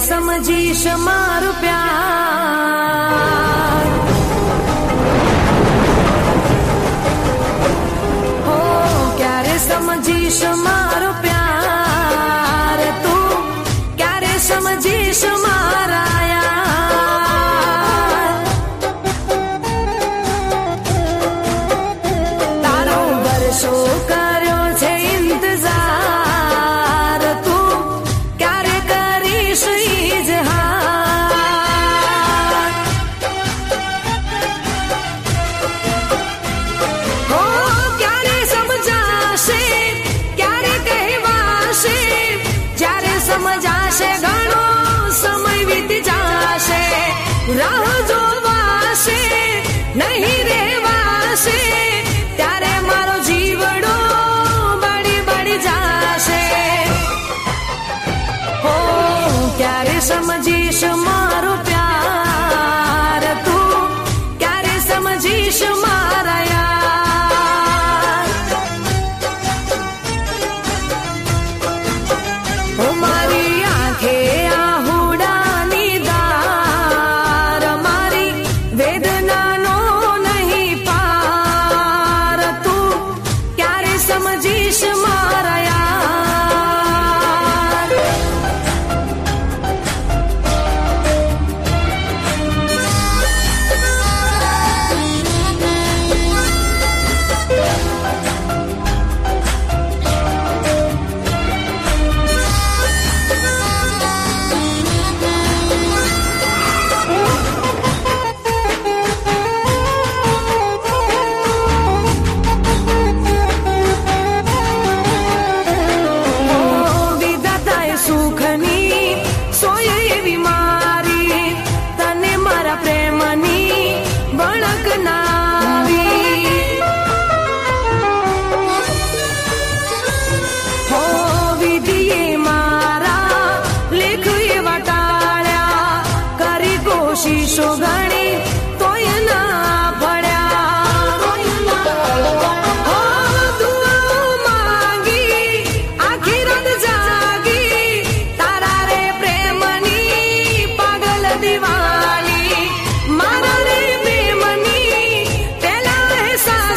સમજીશ મારું પ્યાર હો ક્યારે સમજીશ મારું પ્યાર તું ક્યારે સમજીશ ઘણો સમય વીતી જાશે રાહ જોવાશે નહીં રેવાશે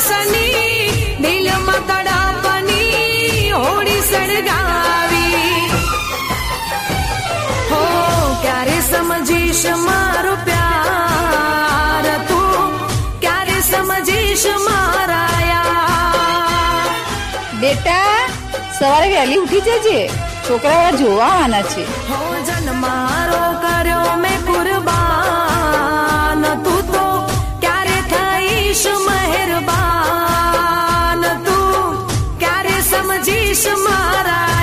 અહેસાસની દિલમાં તડપની હોડી સળગાવી. હો ક્યારે સમજીશ મારો પ્યાર તું? ક્યારે સમજીશ મારા બેટા સવારે વહેલી ઉઠી જજે. છોકરાઓ જોવા આના છે. હો જન્મારો ક્યારે સમજીશ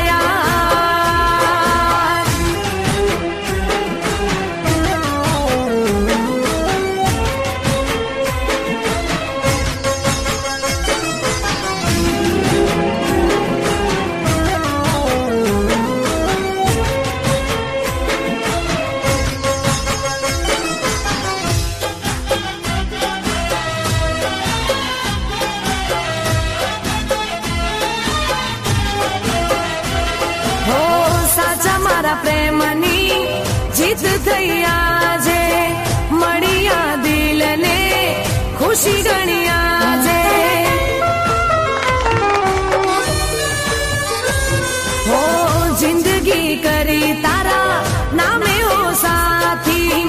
જિંદગી કરી તારા નામે સાથી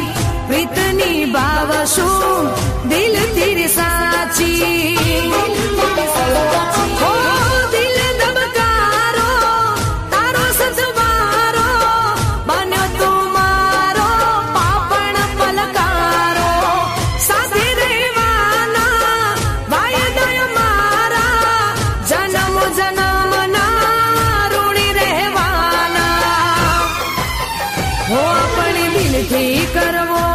પ્રીતની ભાવ શું દિલ તીર સાચી વિધિ કરવો.